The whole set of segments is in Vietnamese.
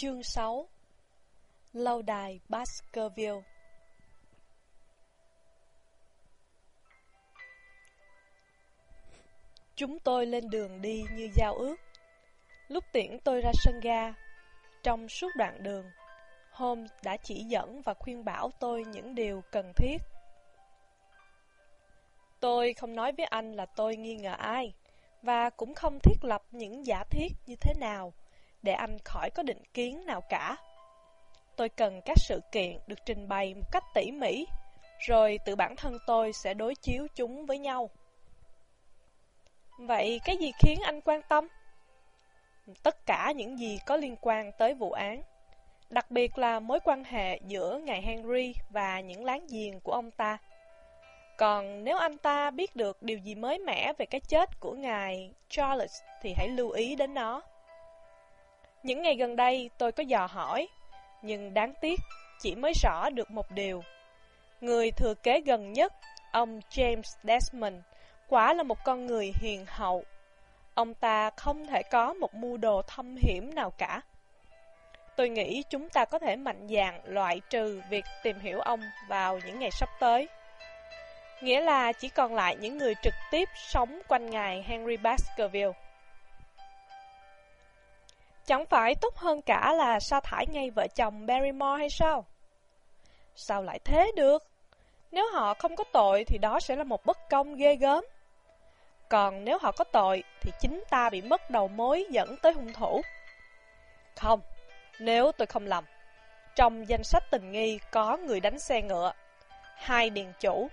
Chương 6 Lâu đài Baskerville Chúng tôi lên đường đi như giao ước. Lúc tiễn tôi ra sân ga, trong suốt đoạn đường, Holmes đã chỉ dẫn và khuyên bảo tôi những điều cần thiết. Tôi không nói với anh là tôi nghi ngờ ai, và cũng không thiết lập những giả thiết như thế nào để anh khỏi có định kiến nào cả. Tôi cần các sự kiện được trình bày một cách tỉ mỉ, rồi tự bản thân tôi sẽ đối chiếu chúng với nhau. Vậy cái gì khiến anh quan tâm? Tất cả những gì có liên quan tới vụ án, đặc biệt là mối quan hệ giữa ngài Henry và những láng giềng của ông ta. Còn nếu anh ta biết được điều gì mới mẻ về cái chết của ngài Charles thì hãy lưu ý đến nó. Những ngày gần đây tôi có dò hỏi, nhưng đáng tiếc chỉ mới rõ được một điều. Người thừa kế gần nhất, ông James Desmond, quả là một con người hiền hậu. Ông ta không thể có một mưu đồ thâm hiểm nào cả. Tôi nghĩ chúng ta có thể mạnh dạn loại trừ việc tìm hiểu ông vào những ngày sắp tới. Nghĩa là chỉ còn lại những người trực tiếp sống quanh ngài Henry Baskerville. Chẳng phải tốt hơn cả là sa thải ngay vợ chồng Barrymore hay sao? Sao lại thế được? Nếu họ không có tội thì đó sẽ là một bất công ghê gớm. Còn nếu họ có tội thì chính ta bị mất đầu mối dẫn tới hung thủ. Không, nếu tôi không lầm. Trong danh sách tình nghi có người đánh xe ngựa, hai điền chủ,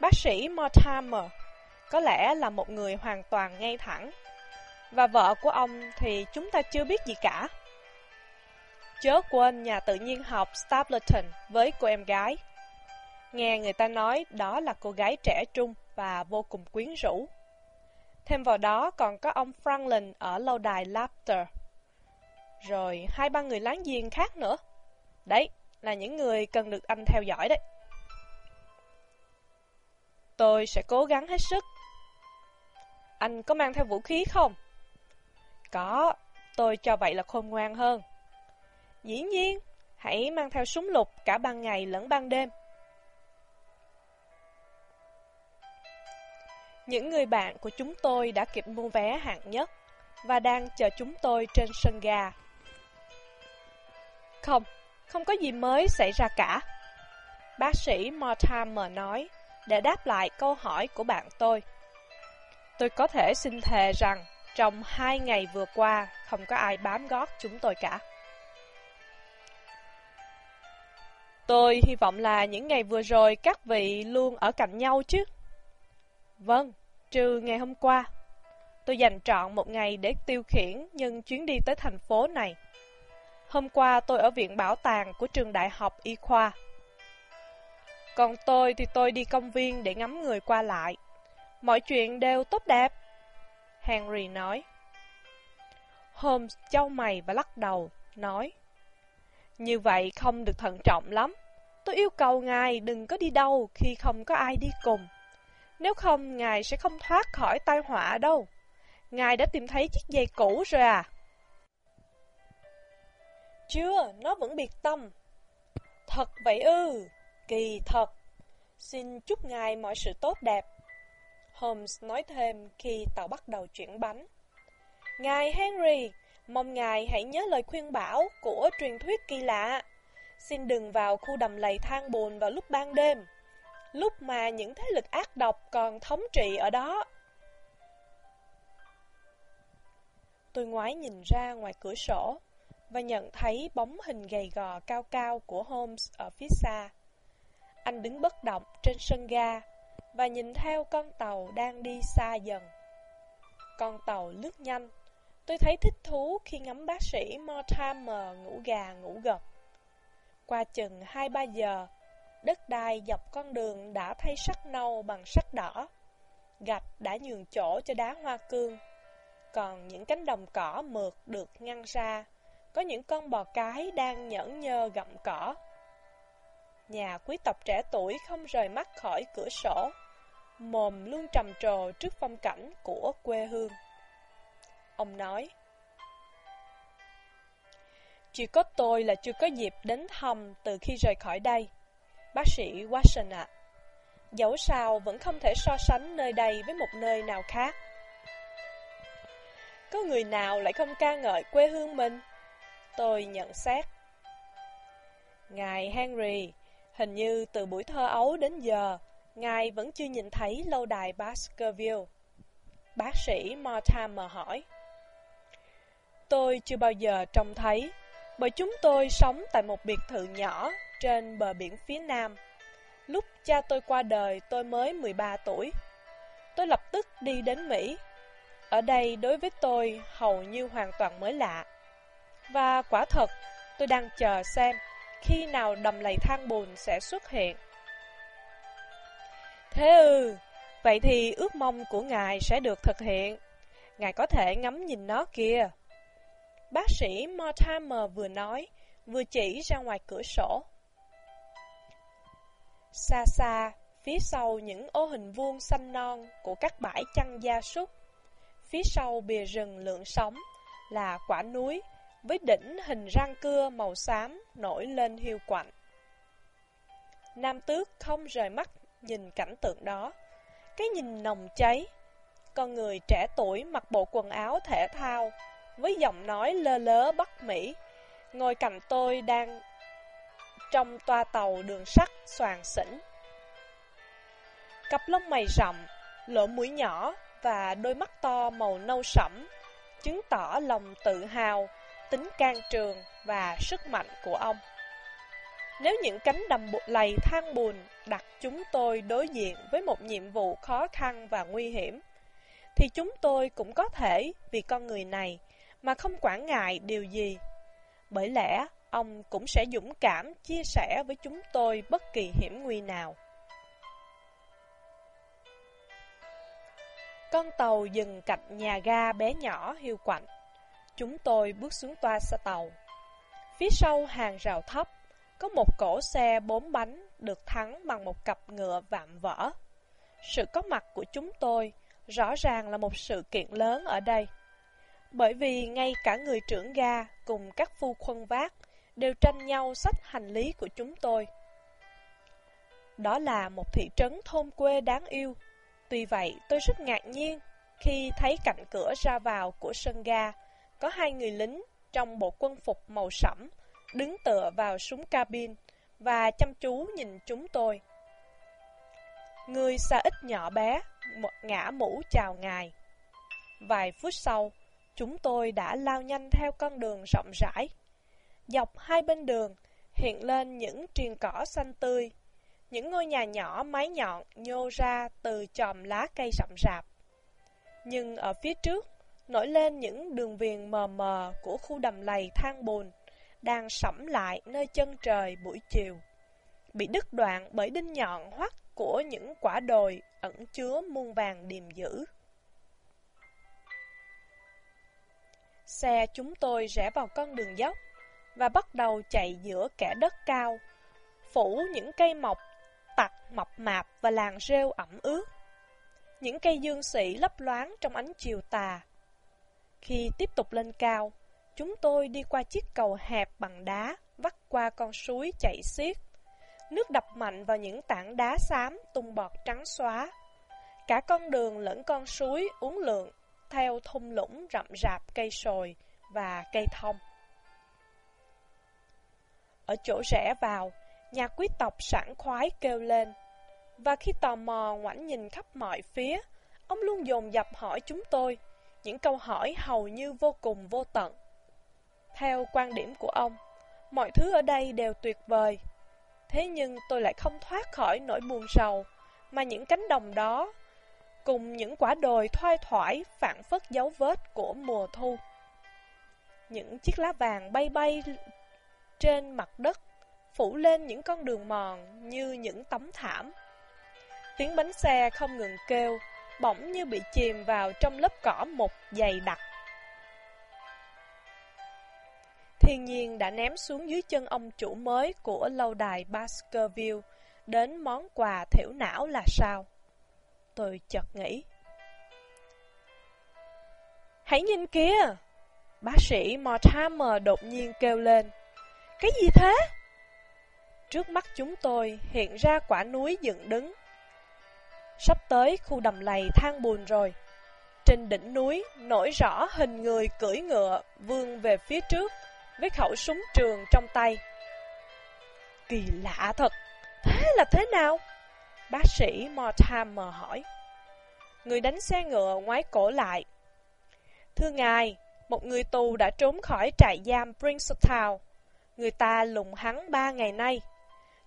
bác sĩ Mortimer, có lẽ là một người hoàn toàn ngay thẳng và vợ của ông thì chúng ta chưa biết gì cả. Chớ quên nhà tự nhiên học Stapleton với cô em gái. Nghe người ta nói đó là cô gái trẻ trung và vô cùng quyến rũ. Thêm vào đó còn có ông Franklin ở lâu đài Laughter. Rồi hai ba người láng giềng khác nữa. Đấy, là những người cần được anh theo dõi đấy. Tôi sẽ cố gắng hết sức. Anh có mang theo vũ khí không? Có, tôi cho vậy là khôn ngoan hơn. Dĩ nhiên, hãy mang theo súng lục cả ban ngày lẫn ban đêm. Những người bạn của chúng tôi đã kịp mua vé hạng nhất và đang chờ chúng tôi trên sân ga. Không, không có gì mới xảy ra cả. Bác sĩ Mortimer nói để đáp lại câu hỏi của bạn tôi. Tôi có thể xin thề rằng trong hai ngày vừa qua, không có ai bám gót chúng tôi cả. Tôi hy vọng là những ngày vừa rồi các vị luôn ở cạnh nhau chứ. Vâng, trừ ngày hôm qua. Tôi dành trọn một ngày để tiêu khiển nhân chuyến đi tới thành phố này. Hôm qua tôi ở viện bảo tàng của trường đại học y khoa. Còn tôi thì tôi đi công viên để ngắm người qua lại. Mọi chuyện đều tốt đẹp. Henry nói. Holmes châu mày và lắc đầu, nói. Như vậy không được thận trọng lắm. Tôi yêu cầu ngài đừng có đi đâu khi không có ai đi cùng. Nếu không, ngài sẽ không thoát khỏi tai họa đâu. Ngài đã tìm thấy chiếc giày cũ rồi à? Chưa, nó vẫn biệt tâm. Thật vậy ư, kỳ thật. Xin chúc ngài mọi sự tốt đẹp. Holmes nói thêm khi tàu bắt đầu chuyển bánh. Ngài Henry, mong ngài hãy nhớ lời khuyên bảo của truyền thuyết kỳ lạ. Xin đừng vào khu đầm lầy than bùn vào lúc ban đêm, lúc mà những thế lực ác độc còn thống trị ở đó. Tôi ngoái nhìn ra ngoài cửa sổ và nhận thấy bóng hình gầy gò cao cao của Holmes ở phía xa. Anh đứng bất động trên sân ga, và nhìn theo con tàu đang đi xa dần. Con tàu lướt nhanh, tôi thấy thích thú khi ngắm bác sĩ Mortimer ngủ gà ngủ gật. Qua chừng 2-3 giờ, đất đai dọc con đường đã thay sắc nâu bằng sắc đỏ. Gạch đã nhường chỗ cho đá hoa cương. Còn những cánh đồng cỏ mượt được ngăn ra, có những con bò cái đang nhẫn nhơ gặm cỏ. Nhà quý tộc trẻ tuổi không rời mắt khỏi cửa sổ mồm luôn trầm trồ trước phong cảnh của quê hương. Ông nói, Chỉ có tôi là chưa có dịp đến thăm từ khi rời khỏi đây. Bác sĩ Watson ạ. Dẫu sao vẫn không thể so sánh nơi đây với một nơi nào khác. Có người nào lại không ca ngợi quê hương mình? Tôi nhận xét. Ngài Henry, hình như từ buổi thơ ấu đến giờ, Ngài vẫn chưa nhìn thấy lâu đài Baskerville. Bác sĩ Mortimer hỏi. Tôi chưa bao giờ trông thấy, bởi chúng tôi sống tại một biệt thự nhỏ trên bờ biển phía nam. Lúc cha tôi qua đời tôi mới 13 tuổi. Tôi lập tức đi đến Mỹ. Ở đây đối với tôi hầu như hoàn toàn mới lạ. Và quả thật, tôi đang chờ xem khi nào đầm lầy than bùn sẽ xuất hiện. Thế ư, vậy thì ước mong của ngài sẽ được thực hiện. Ngài có thể ngắm nhìn nó kìa. Bác sĩ Mortimer vừa nói, vừa chỉ ra ngoài cửa sổ. Xa xa, phía sau những ô hình vuông xanh non của các bãi chăn gia súc, phía sau bìa rừng lượng sóng là quả núi với đỉnh hình răng cưa màu xám nổi lên hiu quạnh. Nam tước không rời mắt nhìn cảnh tượng đó. Cái nhìn nồng cháy. Con người trẻ tuổi mặc bộ quần áo thể thao, với giọng nói lơ lớ bất Mỹ, ngồi cạnh tôi đang trong toa tàu đường sắt xoàng xỉnh. Cặp lông mày rậm, lỗ mũi nhỏ và đôi mắt to màu nâu sẫm, chứng tỏ lòng tự hào, tính can trường và sức mạnh của ông. Nếu những cánh đầm lầy than buồn đặt chúng tôi đối diện với một nhiệm vụ khó khăn và nguy hiểm, thì chúng tôi cũng có thể vì con người này mà không quản ngại điều gì. Bởi lẽ, ông cũng sẽ dũng cảm chia sẻ với chúng tôi bất kỳ hiểm nguy nào. Con tàu dừng cạnh nhà ga bé nhỏ hiu quạnh. Chúng tôi bước xuống toa xe tàu. Phía sau hàng rào thấp, có một cổ xe bốn bánh được thắng bằng một cặp ngựa vạm vỡ. Sự có mặt của chúng tôi rõ ràng là một sự kiện lớn ở đây. Bởi vì ngay cả người trưởng ga cùng các phu khuân vác đều tranh nhau sách hành lý của chúng tôi. Đó là một thị trấn thôn quê đáng yêu. Tuy vậy, tôi rất ngạc nhiên khi thấy cạnh cửa ra vào của sân ga có hai người lính trong bộ quân phục màu sẫm đứng tựa vào súng cabin và chăm chú nhìn chúng tôi. Người xa ít nhỏ bé, ngã mũ chào ngài. Vài phút sau, chúng tôi đã lao nhanh theo con đường rộng rãi. Dọc hai bên đường hiện lên những triền cỏ xanh tươi, những ngôi nhà nhỏ mái nhọn nhô ra từ chòm lá cây rậm rạp. Nhưng ở phía trước, nổi lên những đường viền mờ mờ của khu đầm lầy than bùn, đang sẫm lại nơi chân trời buổi chiều, bị đứt đoạn bởi đinh nhọn hoắt của những quả đồi ẩn chứa muôn vàng điềm dữ. Xe chúng tôi rẽ vào con đường dốc và bắt đầu chạy giữa kẻ đất cao, phủ những cây mọc tặc mập mạp và làng rêu ẩm ướt. Những cây dương sĩ lấp loáng trong ánh chiều tà. Khi tiếp tục lên cao, Chúng tôi đi qua chiếc cầu hẹp bằng đá, vắt qua con suối chảy xiết. Nước đập mạnh vào những tảng đá xám tung bọt trắng xóa. Cả con đường lẫn con suối uốn lượn theo thung lũng rậm rạp cây sồi và cây thông. Ở chỗ rẽ vào, nhà quý tộc sảng khoái kêu lên. Và khi tò mò ngoảnh nhìn khắp mọi phía, ông luôn dồn dập hỏi chúng tôi những câu hỏi hầu như vô cùng vô tận. Theo quan điểm của ông, mọi thứ ở đây đều tuyệt vời. Thế nhưng tôi lại không thoát khỏi nỗi buồn sầu, mà những cánh đồng đó, cùng những quả đồi thoai thoải phản phất dấu vết của mùa thu. Những chiếc lá vàng bay bay trên mặt đất, phủ lên những con đường mòn như những tấm thảm. Tiếng bánh xe không ngừng kêu, bỗng như bị chìm vào trong lớp cỏ mục dày đặc. Thiên nhiên đã ném xuống dưới chân ông chủ mới của lâu đài Baskerville, đến món quà thiểu não là sao? Tôi chợt nghĩ. Hãy nhìn kìa! Bác sĩ Mortimer đột nhiên kêu lên. Cái gì thế? Trước mắt chúng tôi hiện ra quả núi dựng đứng. Sắp tới khu đầm lầy than bùn rồi. Trên đỉnh núi nổi rõ hình người cưỡi ngựa vươn về phía trước với khẩu súng trường trong tay. Kỳ lạ thật, thế là thế nào? Bác sĩ Mortimer hỏi. Người đánh xe ngựa ngoái cổ lại. Thưa ngài, một người tù đã trốn khỏi trại giam Princeton. Người ta lùng hắn ba ngày nay.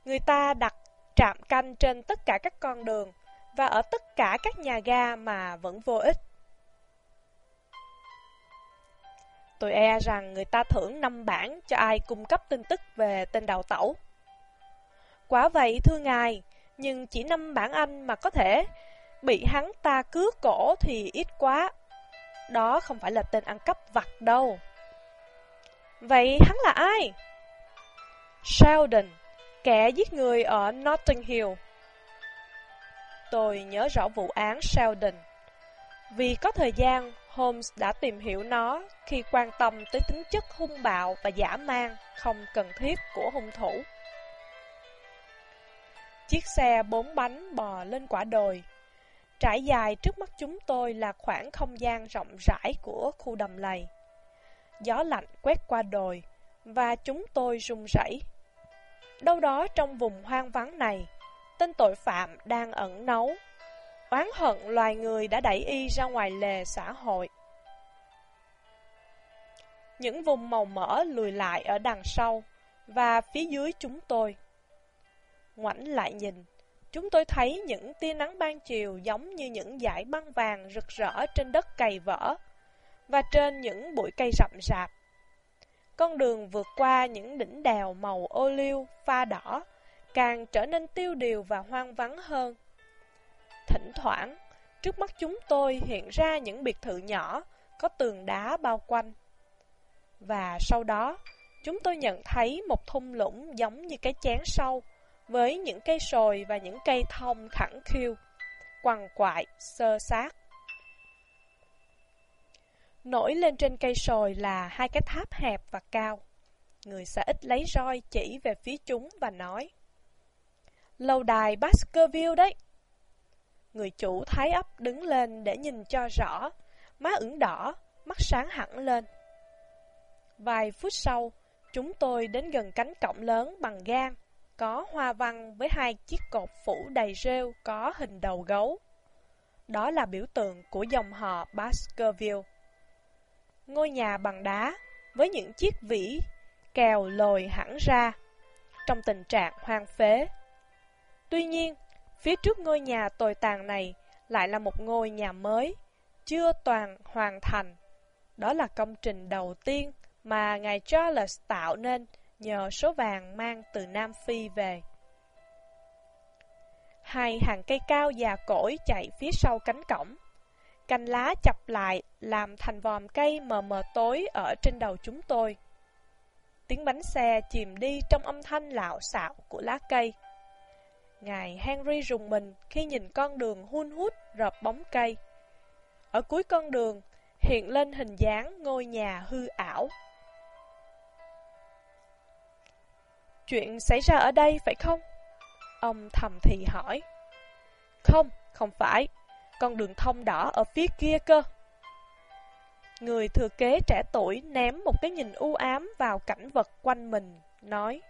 Người ta đặt trạm canh trên tất cả các con đường và ở tất cả các nhà ga mà vẫn vô ích. Tôi e rằng người ta thưởng 5 bản cho ai cung cấp tin tức về tên đào tẩu. Quả vậy thưa ngài, nhưng chỉ 5 bản Anh mà có thể bị hắn ta cướp cổ thì ít quá. Đó không phải là tên ăn cắp vặt đâu. Vậy hắn là ai? Sheldon, kẻ giết người ở Notting Hill. Tôi nhớ rõ vụ án Sheldon. Vì có thời gian, Holmes đã tìm hiểu nó khi quan tâm tới tính chất hung bạo và giả man không cần thiết của hung thủ. Chiếc xe bốn bánh bò lên quả đồi. Trải dài trước mắt chúng tôi là khoảng không gian rộng rãi của khu đầm lầy. Gió lạnh quét qua đồi, và chúng tôi run rẩy. Đâu đó trong vùng hoang vắng này, tên tội phạm đang ẩn nấu. Oán hận loài người đã đẩy y ra ngoài lề xã hội. Những vùng màu mỡ lùi lại ở đằng sau và phía dưới chúng tôi. Ngoảnh lại nhìn, chúng tôi thấy những tia nắng ban chiều giống như những dải băng vàng rực rỡ trên đất cày vỡ và trên những bụi cây rậm rạp. Con đường vượt qua những đỉnh đèo màu ô liu, pha đỏ, càng trở nên tiêu điều và hoang vắng hơn. Thỉnh thoảng, trước mắt chúng tôi hiện ra những biệt thự nhỏ, có tường đá bao quanh. Và sau đó, chúng tôi nhận thấy một thung lũng giống như cái chén sâu, với những cây sồi và những cây thông khẳng khiu, quằn quại, sơ sát. Nổi lên trên cây sồi là hai cái tháp hẹp và cao. Người xã ít lấy roi chỉ về phía chúng và nói Lâu đài Baskerville đấy. Người chủ thái ấp đứng lên để nhìn cho rõ, má ửng đỏ, mắt sáng hẳn lên. Vài phút sau, chúng tôi đến gần cánh cổng lớn bằng gan, có hoa văn với hai chiếc cột phủ đầy rêu có hình đầu gấu. Đó là biểu tượng của dòng họ Baskerville. Ngôi nhà bằng đá với những chiếc vỉ kèo lồi hẳn ra, trong tình trạng hoang phế. Tuy nhiên, phía trước ngôi nhà tồi tàn này lại là một ngôi nhà mới, chưa toàn hoàn thành. Đó là công trình đầu tiên mà ngài Charles tạo nên nhờ số vàng mang từ Nam Phi về. Hai hàng cây cao già cỗi chạy phía sau cánh cổng. Cành lá chập lại làm thành vòm cây mờ mờ tối ở trên đầu chúng tôi. Tiếng bánh xe chìm đi trong âm thanh lạo xạo của lá cây. Ngài Henry rùng mình khi nhìn con đường hun hút rợp bóng cây. Ở cuối con đường hiện lên hình dáng ngôi nhà hư ảo. Chuyện xảy ra ở đây phải không? Ông thầm thì hỏi. Không, không phải. Con đường thông đỏ ở phía kia cơ. Người thừa kế trẻ tuổi ném một cái nhìn u ám vào cảnh vật quanh mình, nói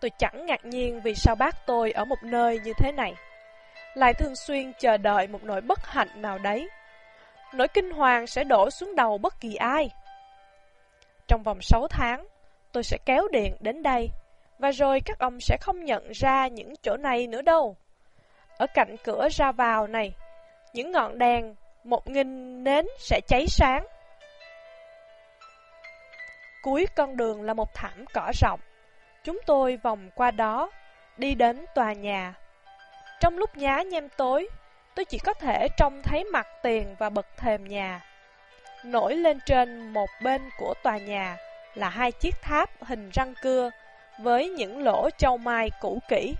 Tôi chẳng ngạc nhiên vì sao bác tôi ở một nơi như thế này Lại thường xuyên chờ đợi một nỗi bất hạnh nào đấy Nỗi kinh hoàng sẽ đổ xuống đầu bất kỳ ai Trong vòng 6 tháng, tôi sẽ kéo điện đến đây Và rồi các ông sẽ không nhận ra những chỗ này nữa đâu Ở cạnh cửa ra vào này Những ngọn đèn một nghìn nến sẽ cháy sáng. Cuối con đường là một thảm cỏ rộng. Chúng tôi vòng qua đó, đi đến tòa nhà. Trong lúc nhá nhem tối, tôi chỉ có thể trông thấy mặt tiền và bậc thềm nhà. Nổi lên trên một bên của tòa nhà là hai chiếc tháp hình răng cưa với những lỗ châu mai cũ kỹ.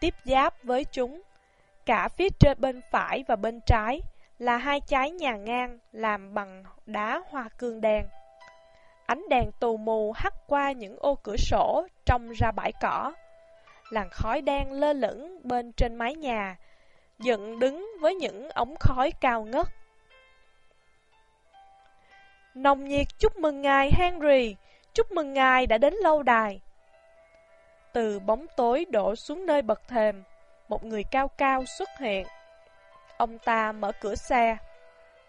Tiếp giáp với chúng Cả phía trên bên phải và bên trái là hai trái nhà ngang làm bằng đá hoa cương đen. Ánh đèn tù mù hắt qua những ô cửa sổ trông ra bãi cỏ. Làn khói đen lơ lửng bên trên mái nhà, dựng đứng với những ống khói cao ngất. Nồng nhiệt chúc mừng ngài Henry, chúc mừng ngài đã đến lâu đài. Từ bóng tối đổ xuống nơi bậc thềm, một người cao cao xuất hiện. Ông ta mở cửa xe.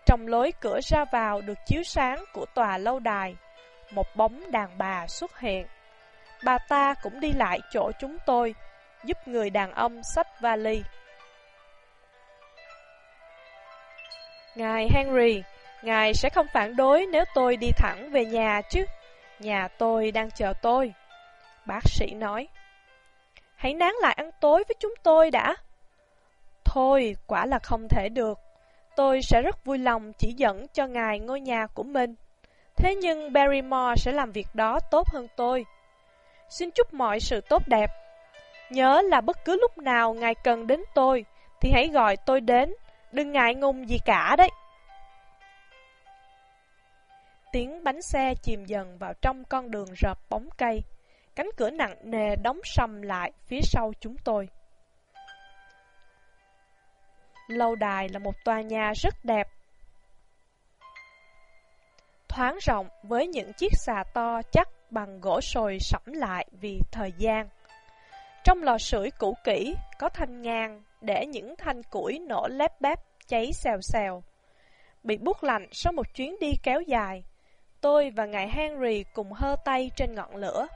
Trong lối cửa ra vào được chiếu sáng của tòa lâu đài, một bóng đàn bà xuất hiện. Bà ta cũng đi lại chỗ chúng tôi, giúp người đàn ông xách vali. Ngài Henry, ngài sẽ không phản đối nếu tôi đi thẳng về nhà chứ. Nhà tôi đang chờ tôi. Bác sĩ nói. Hãy nán lại ăn tối với chúng tôi đã. Thôi, quả là không thể được. Tôi sẽ rất vui lòng chỉ dẫn cho ngài ngôi nhà của mình. Thế nhưng Barrymore sẽ làm việc đó tốt hơn tôi. Xin chúc mọi sự tốt đẹp. Nhớ là bất cứ lúc nào ngài cần đến tôi, thì hãy gọi tôi đến, đừng ngại ngùng gì cả đấy. Tiếng bánh xe chìm dần vào trong con đường rợp bóng cây. Cánh cửa nặng nề đóng sầm lại phía sau chúng tôi. Lâu đài là một tòa nhà rất đẹp. Thoáng rộng với những chiếc xà to chắc bằng gỗ sồi sẫm lại vì thời gian. Trong lò sưởi cũ kỹ có thanh ngang để những thanh củi nổ lép bép cháy xèo xèo. Bị buốt lạnh sau một chuyến đi kéo dài, tôi và ngài Henry cùng hơ tay trên ngọn lửa.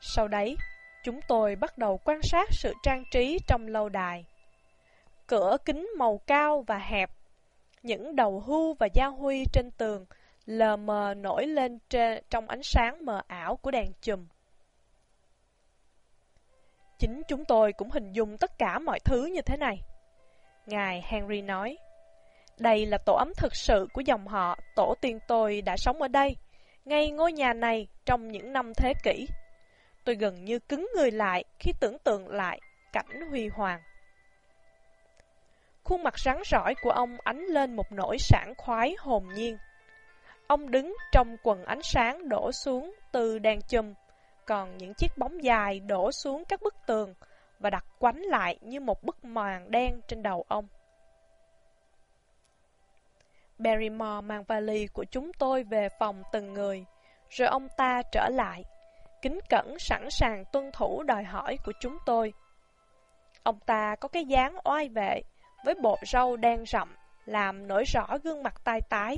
Sau đấy, chúng tôi bắt đầu quan sát sự trang trí trong lâu đài. Cửa kính màu cao và hẹp, những đầu hưu và gia huy trên tường lờ mờ nổi lên trên, trong ánh sáng mờ ảo của đèn chùm. Chính chúng tôi cũng hình dung tất cả mọi thứ như thế này. Ngài Henry nói, đây là tổ ấm thực sự của dòng họ, tổ tiên tôi đã sống ở đây, ngay ngôi nhà này trong những năm thế kỷ. Tôi gần như cứng người lại khi tưởng tượng lại cảnh huy hoàng. Khuôn mặt rắn rỏi của ông ánh lên một nỗi sảng khoái hồn nhiên. Ông đứng trong quần ánh sáng đổ xuống từ đèn chùm, còn những chiếc bóng dài đổ xuống các bức tường và đặt quánh lại như một bức màn đen trên đầu ông. Barrymore mang vali của chúng tôi về phòng từng người, rồi ông ta trở lại, kính cẩn sẵn sàng tuân thủ đòi hỏi của chúng tôi. Ông ta có cái dáng oai vệ, với bộ râu đen rậm, làm nổi rõ gương mặt tai tái.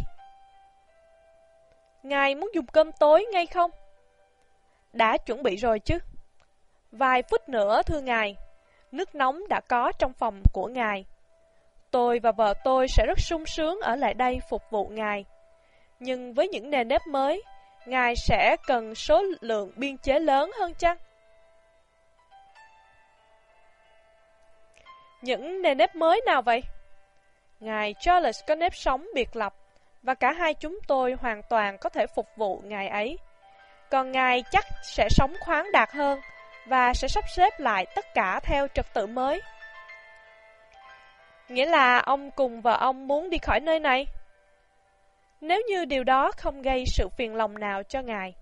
Ngài muốn dùng cơm tối ngay không? Đã chuẩn bị rồi chứ. Vài phút nữa thưa ngài, nước nóng đã có trong phòng của ngài. Tôi và vợ tôi sẽ rất sung sướng ở lại đây phục vụ ngài. Nhưng với những nền nếp mới, ngài sẽ cần số lượng biên chế lớn hơn chăng? Những nền nếp mới nào vậy? Ngài Charles có nếp sống biệt lập, và cả hai chúng tôi hoàn toàn có thể phục vụ ngài ấy. Còn ngài chắc sẽ sống khoáng đạt hơn, và sẽ sắp xếp lại tất cả theo trật tự mới. Nghĩa là ông cùng vợ ông muốn đi khỏi nơi này? Nếu như điều đó không gây sự phiền lòng nào cho ngài.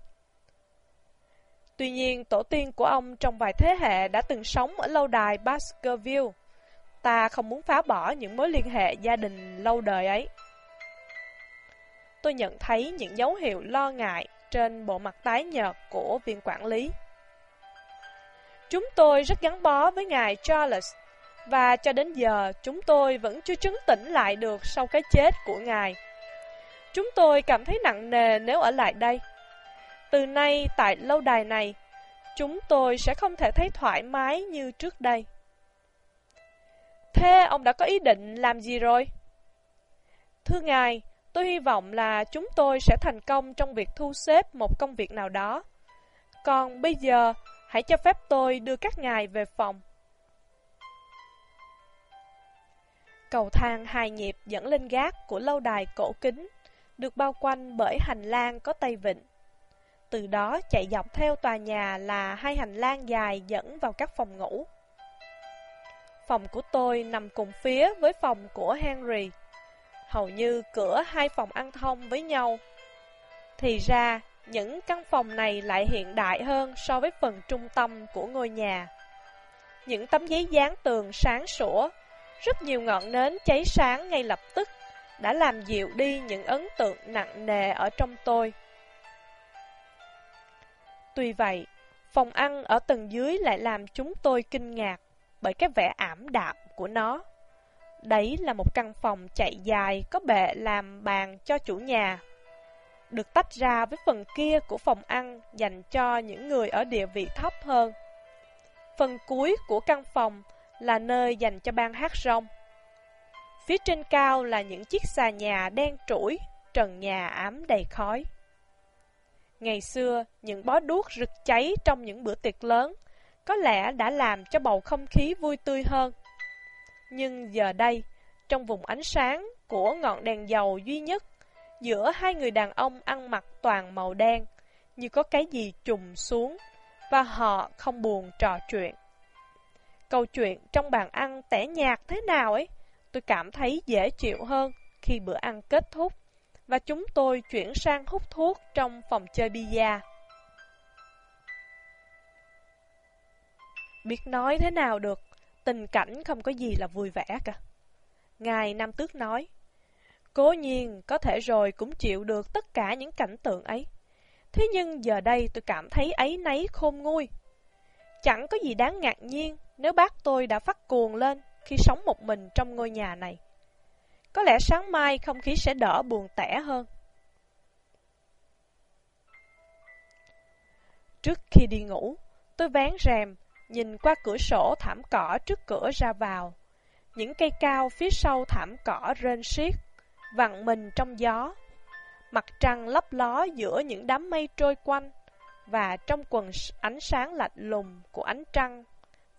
Tuy nhiên, tổ tiên của ông trong vài thế hệ đã từng sống ở lâu đài Baskerville. Ta không muốn phá bỏ những mối liên hệ gia đình lâu đời ấy. Tôi nhận thấy những dấu hiệu lo ngại trên bộ mặt tái nhợt của viên quản lý. Chúng tôi rất gắn bó với ngài Charles, và cho đến giờ chúng tôi vẫn chưa chứng tỉnh lại được sau cái chết của ngài. Chúng tôi cảm thấy nặng nề nếu ở lại đây. Từ nay tại lâu đài này, chúng tôi sẽ không thể thấy thoải mái như trước đây. Thế ông đã có ý định làm gì rồi? Thưa ngài, tôi hy vọng là chúng tôi sẽ thành công trong việc thu xếp một công việc nào đó. Còn bây giờ, hãy cho phép tôi đưa các ngài về phòng. Cầu thang hai nhịp dẫn lên gác của lâu đài cổ kính, được bao quanh bởi hành lang có tay vịnh. Từ đó chạy dọc theo tòa nhà là hai hành lang dài dẫn vào các phòng ngủ. Phòng của tôi nằm cùng phía với phòng của Henry hầu như cửa hai phòng ăn thông với nhau. Thì ra, những căn phòng này lại hiện đại hơn so với phần trung tâm của ngôi nhà. Những tấm giấy dán tường sáng sủa, rất nhiều ngọn nến cháy sáng ngay lập tức, đã làm dịu đi những ấn tượng nặng nề ở trong tôi. Tuy vậy, phòng ăn ở tầng dưới lại làm chúng tôi kinh ngạc bởi cái vẻ ảm đạm của nó. Đấy là một căn phòng chạy dài có bệ làm bàn cho chủ nhà. Được tách ra với phần kia của phòng ăn dành cho những người ở địa vị thấp hơn. Phần cuối của căn phòng là nơi dành cho ban hát rong. Phía trên cao là những chiếc xà nhà đen trũi, trần nhà ám đầy khói. Ngày xưa, những bó đuốc rực cháy trong những bữa tiệc lớn có lẽ đã làm cho bầu không khí vui tươi hơn. Nhưng giờ đây, trong vùng ánh sáng của ngọn đèn dầu duy nhất, giữa hai người đàn ông ăn mặc toàn màu đen, như có cái gì trùng xuống, và họ không buồn trò chuyện. Câu chuyện trong bàn ăn tẻ nhạt thế nào ấy, tôi cảm thấy dễ chịu hơn khi bữa ăn kết thúc, và chúng tôi chuyển sang hút thuốc trong phòng chơi bia. Biết nói thế nào được, tình cảnh không có gì là vui vẻ cả. Ngài Nam Tước nói, Cố nhiên, có thể rồi cũng chịu được tất cả những cảnh tượng ấy. Thế nhưng giờ đây tôi cảm thấy ấy nấy khôn nguôi. Chẳng có gì đáng ngạc nhiên nếu bác tôi đã phát cuồng lên khi sống một mình trong ngôi nhà này. Có lẽ sáng mai không khí sẽ đỡ buồn tẻ hơn. Trước khi đi ngủ, tôi vén rèm, nhìn qua cửa sổ thảm cỏ trước cửa ra vào. Những cây cao phía sau thảm cỏ rên xiết, vặn mình trong gió. Mặt trăng lấp ló giữa những đám mây trôi quanh, và trong quần ánh sáng lạnh lùng của ánh trăng,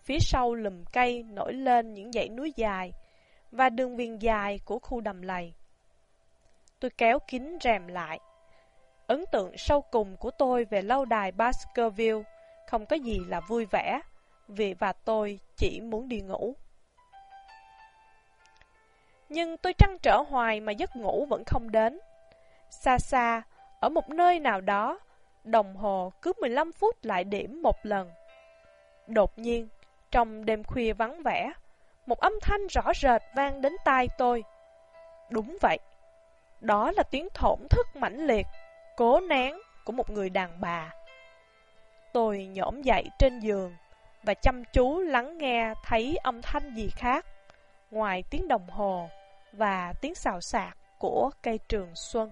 phía sau lùm cây nổi lên những dãy núi dài và đường viền dài của khu đầm lầy. Tôi kéo kín rèm lại. Ấn tượng sâu cùng của tôi về lâu đài Baskerville không có gì là vui vẻ, vì và tôi chỉ muốn đi ngủ. Nhưng tôi trăn trở hoài mà giấc ngủ vẫn không đến. Xa xa, ở một nơi nào đó, đồng hồ cứ 15 phút lại điểm một lần. Đột nhiên, trong đêm khuya vắng vẻ, một âm thanh rõ rệt vang đến tai tôi. Đúng vậy, đó là tiếng thổn thức mãnh liệt, cố nén của một người đàn bà. Tôi nhổm dậy trên giường và chăm chú lắng nghe thấy âm thanh gì khác, ngoài tiếng đồng hồ và tiếng xào xạc của cây trường xuân.